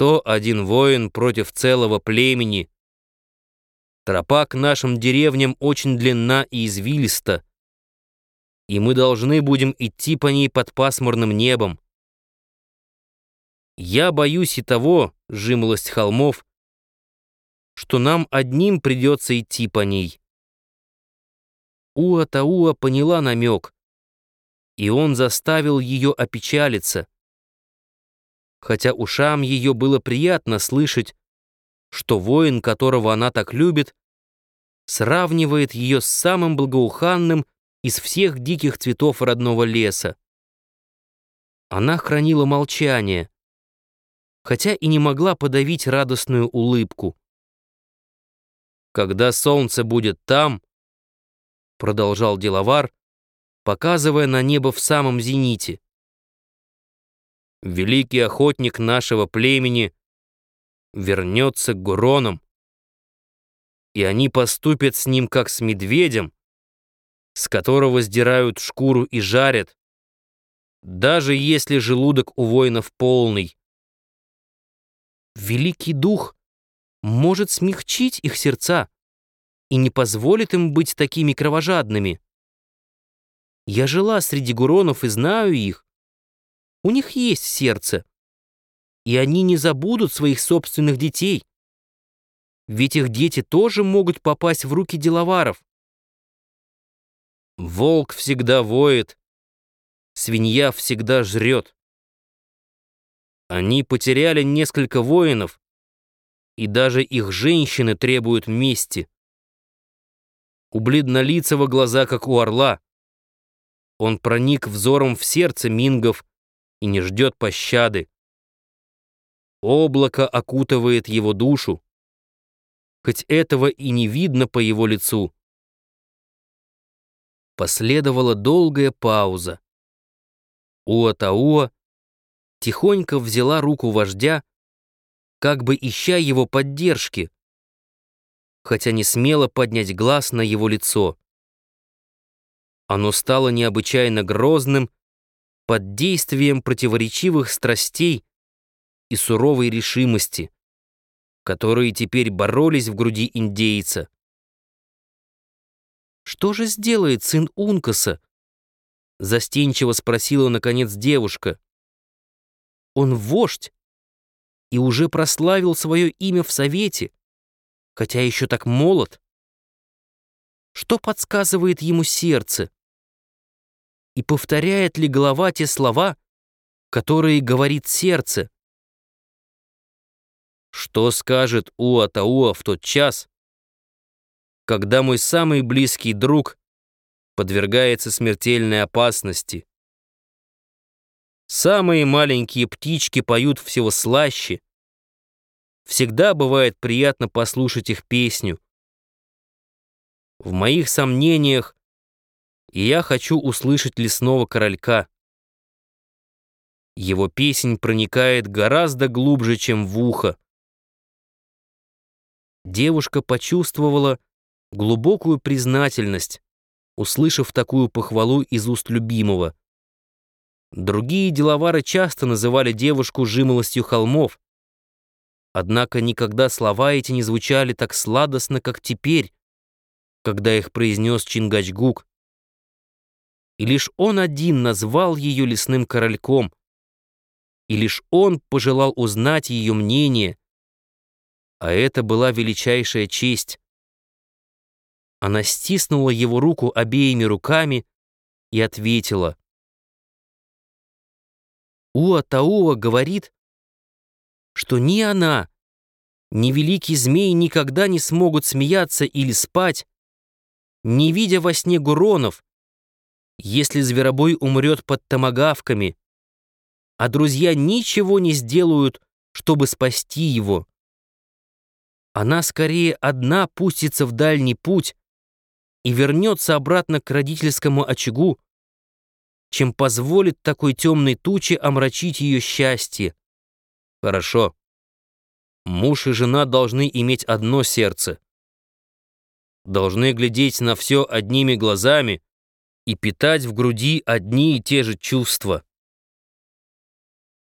Сто один воин против целого племени. Тропа к нашим деревням очень длинна и извилиста, и мы должны будем идти по ней под пасмурным небом. Я боюсь и того, жимолость холмов, что нам одним придется идти по ней. Уа-Тауа поняла намек, и он заставил ее опечалиться. Хотя ушам ее было приятно слышать, что воин, которого она так любит, сравнивает ее с самым благоуханным из всех диких цветов родного леса. Она хранила молчание, хотя и не могла подавить радостную улыбку. «Когда солнце будет там», — продолжал деловар, показывая на небо в самом зените, «великий охотник нашего племени вернется к Гуронам, и они поступят с ним как с медведем, с которого сдирают шкуру и жарят, даже если желудок у воинов полный. Великий дух может смягчить их сердца и не позволит им быть такими кровожадными. Я жила среди гуронов и знаю их. У них есть сердце, и они не забудут своих собственных детей. Ведь их дети тоже могут попасть в руки деловаров. Волк всегда воет, свинья всегда жрет. Они потеряли несколько воинов, и даже их женщины требуют мести. У бледнолицего глаза, как у орла. Он проник взором в сердце мингов и не ждет пощады. Облако окутывает его душу хоть этого и не видно по его лицу. Последовала долгая пауза. Уатауа тихонько взяла руку вождя, как бы ища его поддержки, хотя не смела поднять глаз на его лицо. Оно стало необычайно грозным под действием противоречивых страстей и суровой решимости которые теперь боролись в груди индейца. «Что же сделает сын Ункаса?» Застенчиво спросила, наконец, девушка. «Он вождь и уже прославил свое имя в Совете, хотя еще так молод. Что подсказывает ему сердце? И повторяет ли голова те слова, которые говорит сердце?» Что скажет Уа-Тауа в тот час, когда мой самый близкий друг подвергается смертельной опасности? Самые маленькие птички поют всего слаще. Всегда бывает приятно послушать их песню. В моих сомнениях я хочу услышать лесного королька. Его песнь проникает гораздо глубже, чем в ухо девушка почувствовала глубокую признательность, услышав такую похвалу из уст любимого. Другие деловары часто называли девушку жимолостью холмов, однако никогда слова эти не звучали так сладостно, как теперь, когда их произнес Чингачгук. И лишь он один назвал ее лесным корольком, и лишь он пожелал узнать ее мнение, а это была величайшая честь. Она стиснула его руку обеими руками и ответила. Уа-Тауа говорит, что ни она, ни великий змей никогда не смогут смеяться или спать, не видя во сне гуронов, если зверобой умрет под томагавками, а друзья ничего не сделают, чтобы спасти его. Она скорее одна пустится в дальний путь и вернется обратно к родительскому очагу, чем позволит такой темной туче омрачить ее счастье. Хорошо. Муж и жена должны иметь одно сердце. Должны глядеть на все одними глазами и питать в груди одни и те же чувства.